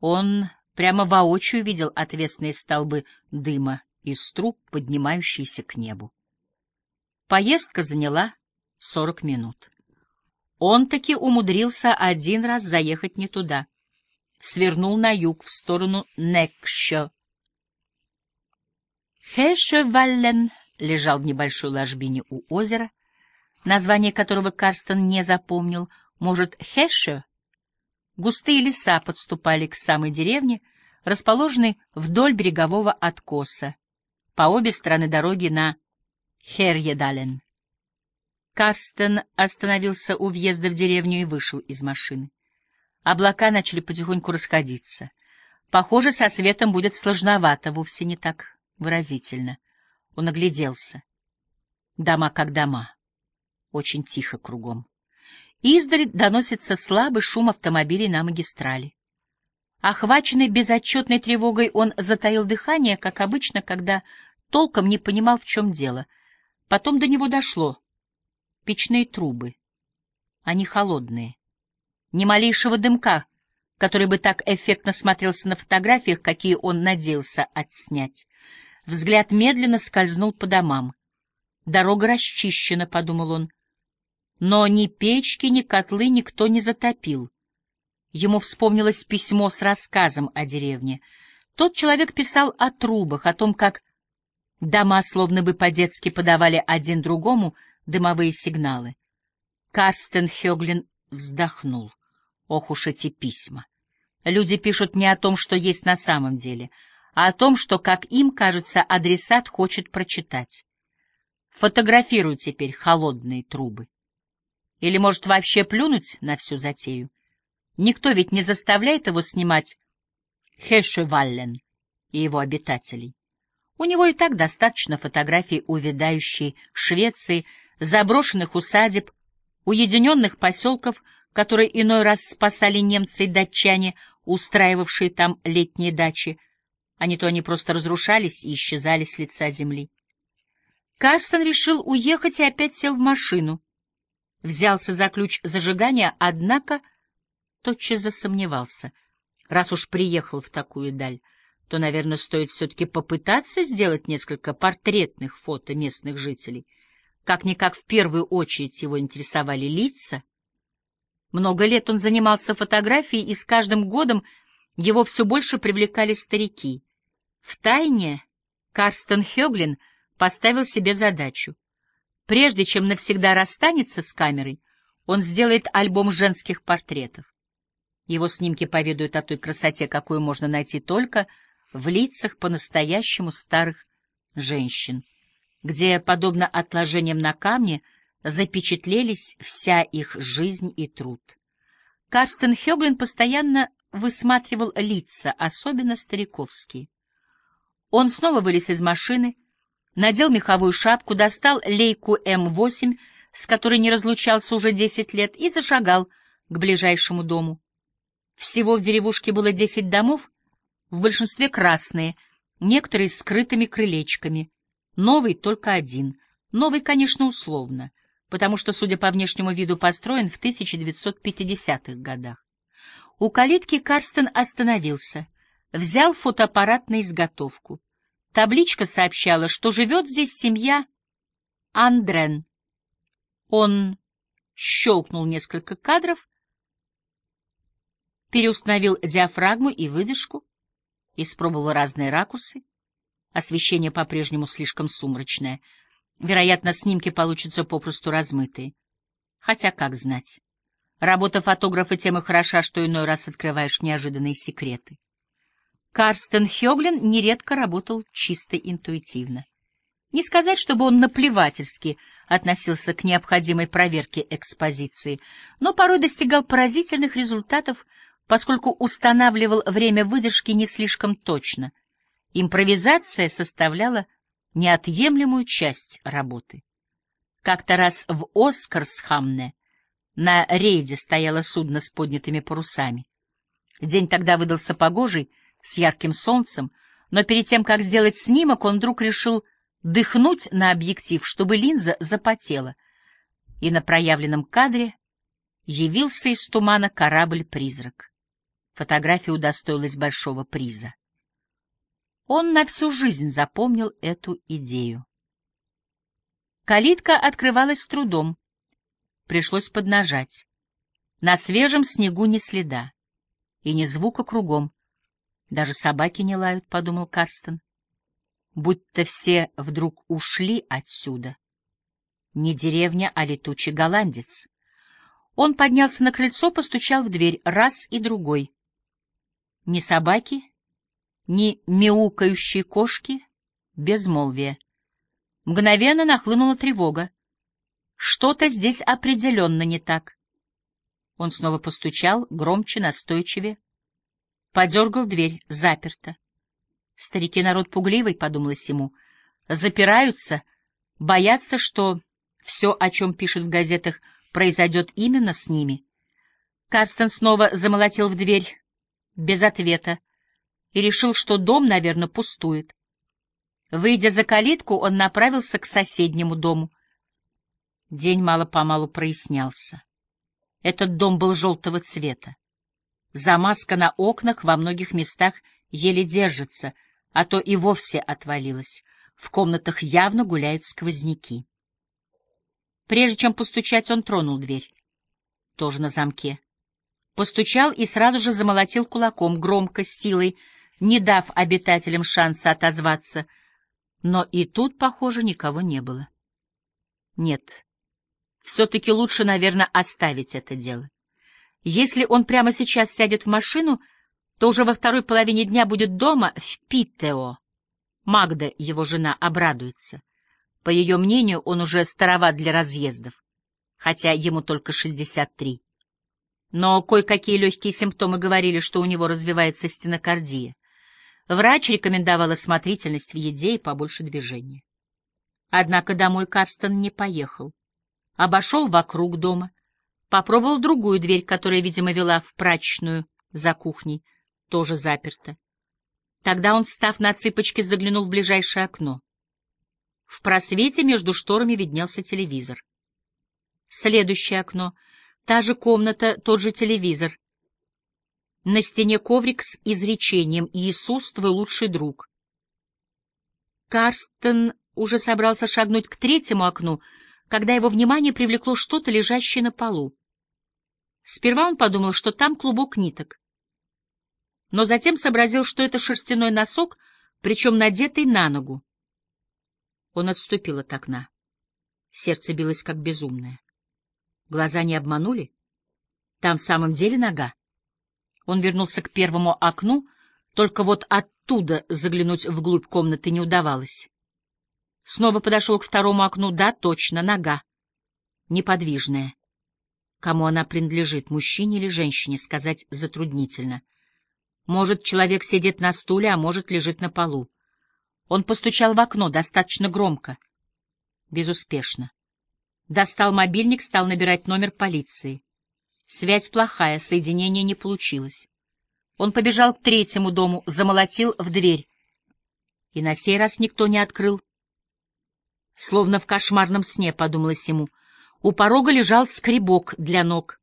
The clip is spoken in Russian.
Он прямо воочию видел отвесные столбы дыма из труб, поднимающиеся к небу. Поездка заняла сорок минут. Он таки умудрился один раз заехать не туда. Свернул на юг, в сторону Некщо. Хешеваллен лежал в небольшой ложбине у озера, название которого Карстен не запомнил. Может, Хеше? Густые леса подступали к самой деревне, расположенной вдоль берегового откоса, по обе стороны дороги на Херьедален. Карстен остановился у въезда в деревню и вышел из машины. Облака начали потихоньку расходиться. Похоже, со светом будет сложновато, вовсе не так выразительно. Он огляделся. Дома как дома. Очень тихо кругом. Издали доносится слабый шум автомобилей на магистрали. Охваченный безотчетной тревогой, он затаил дыхание, как обычно, когда толком не понимал, в чем дело. Потом до него дошло — печные трубы. Они холодные. Ни малейшего дымка, который бы так эффектно смотрелся на фотографиях, какие он надеялся отснять. Взгляд медленно скользнул по домам. Дорога расчищена, — подумал он. Но ни печки, ни котлы никто не затопил. Ему вспомнилось письмо с рассказом о деревне. Тот человек писал о трубах, о том, как дома словно бы по-детски подавали один другому дымовые сигналы. Карстен Хёглин вздохнул. Ох уж эти письма. Люди пишут не о том, что есть на самом деле, а о том, что, как им кажется, адресат хочет прочитать. Фотографируй теперь холодные трубы. Или, может, вообще плюнуть на всю затею? Никто ведь не заставляет его снимать Хешеваллен и его обитателей. У него и так достаточно фотографий увядающей Швеции, заброшенных усадеб, уединенных поселков, которые иной раз спасали немцы и датчане, устраивавшие там летние дачи, а не то они просто разрушались и исчезали с лица земли. Карстен решил уехать и опять сел в машину. Взялся за ключ зажигания, однако тотчас засомневался. Раз уж приехал в такую даль, то, наверное, стоит все-таки попытаться сделать несколько портретных фото местных жителей. Как-никак в первую очередь его интересовали лица. Много лет он занимался фотографией, и с каждым годом его все больше привлекали старики. В тайне Карстен Хёглин поставил себе задачу. Прежде чем навсегда расстанется с камерой, он сделает альбом женских портретов. Его снимки поведают о той красоте, какую можно найти только в лицах по-настоящему старых женщин где, подобно отложениям на камне, запечатлелись вся их жизнь и труд. Карстен Хёглин постоянно высматривал лица, особенно стариковские. Он снова вылез из машины, надел меховую шапку, достал лейку М8, с которой не разлучался уже десять лет, и зашагал к ближайшему дому. Всего в деревушке было десять домов, в большинстве красные, некоторые с скрытыми крылечками. Новый только один. Новый, конечно, условно, потому что, судя по внешнему виду, построен в 1950-х годах. У калитки Карстен остановился, взял фотоаппарат на изготовку. Табличка сообщала, что живет здесь семья Андрен. Он щелкнул несколько кадров, переустановил диафрагму и выдержку, испробовал разные ракурсы. Освещение по-прежнему слишком сумрачное. Вероятно, снимки получатся попросту размытые. Хотя, как знать. Работа фотографа тем и хороша, что иной раз открываешь неожиданные секреты. Карстен Хёглин нередко работал чисто интуитивно. Не сказать, чтобы он наплевательски относился к необходимой проверке экспозиции, но порой достигал поразительных результатов, поскольку устанавливал время выдержки не слишком точно — Импровизация составляла неотъемлемую часть работы. Как-то раз в Оскарсхамне на рейде стояло судно с поднятыми парусами. День тогда выдался погожий, с ярким солнцем, но перед тем, как сделать снимок, он вдруг решил дыхнуть на объектив, чтобы линза запотела, и на проявленном кадре явился из тумана корабль-призрак. Фотография удостоилась большого приза. Он на всю жизнь запомнил эту идею. Калитка открывалась с трудом. Пришлось поднажать. На свежем снегу ни следа. И ни звука кругом. Даже собаки не лают, — подумал Карстен. Будь-то все вдруг ушли отсюда. Не деревня, а летучий голландец. Он поднялся на крыльцо, постучал в дверь раз и другой. Ни собаки, ни мяукающие кошки, безмолвие. Мгновенно нахлынула тревога. Что-то здесь определенно не так. Он снова постучал, громче, настойчивее. Подергал дверь, заперто. Старики народ пугливый, — подумалось ему. Запираются, боятся, что все, о чем пишут в газетах, произойдет именно с ними. Карстен снова замолотил в дверь, без ответа, и решил, что дом, наверное, пустует. Выйдя за калитку, он направился к соседнему дому. День мало-помалу прояснялся. Этот дом был желтого цвета. Замазка на окнах во многих местах еле держится, а то и вовсе отвалилась. В комнатах явно гуляют сквозняки. Прежде чем постучать, он тронул дверь. Тоже на замке. Постучал и сразу же замолотил кулаком, громко, с силой, не дав обитателям шанса отозваться — но и тут, похоже, никого не было. Нет, все-таки лучше, наверное, оставить это дело. Если он прямо сейчас сядет в машину, то уже во второй половине дня будет дома в Питтео. Магда, его жена, обрадуется. По ее мнению, он уже староват для разъездов, хотя ему только 63. Но кое-какие легкие симптомы говорили, что у него развивается стенокардия. Врач рекомендовал осмотрительность в еде и побольше движения. Однако домой Карстен не поехал. Обошел вокруг дома, попробовал другую дверь, которая, видимо, вела в прачечную за кухней, тоже заперта. Тогда он, встав на цыпочки, заглянул в ближайшее окно. В просвете между шторами виднелся телевизор. Следующее окно, та же комната, тот же телевизор, на стене коврик с изречением «Иисус, твой лучший друг». Карстен уже собрался шагнуть к третьему окну, когда его внимание привлекло что-то, лежащее на полу. Сперва он подумал, что там клубок ниток. Но затем сообразил, что это шерстяной носок, причем надетый на ногу. Он отступил от окна. Сердце билось как безумное. Глаза не обманули? Там в самом деле нога. Он вернулся к первому окну, только вот оттуда заглянуть вглубь комнаты не удавалось. Снова подошел к второму окну. Да, точно, нога. Неподвижная. Кому она принадлежит, мужчине или женщине, сказать затруднительно. Может, человек сидит на стуле, а может, лежит на полу. Он постучал в окно достаточно громко. Безуспешно. Достал мобильник, стал набирать номер полиции. Связь плохая, соединение не получилось. Он побежал к третьему дому, замолотил в дверь. И на сей раз никто не открыл. Словно в кошмарном сне, подумалось ему. У порога лежал скребок для ног.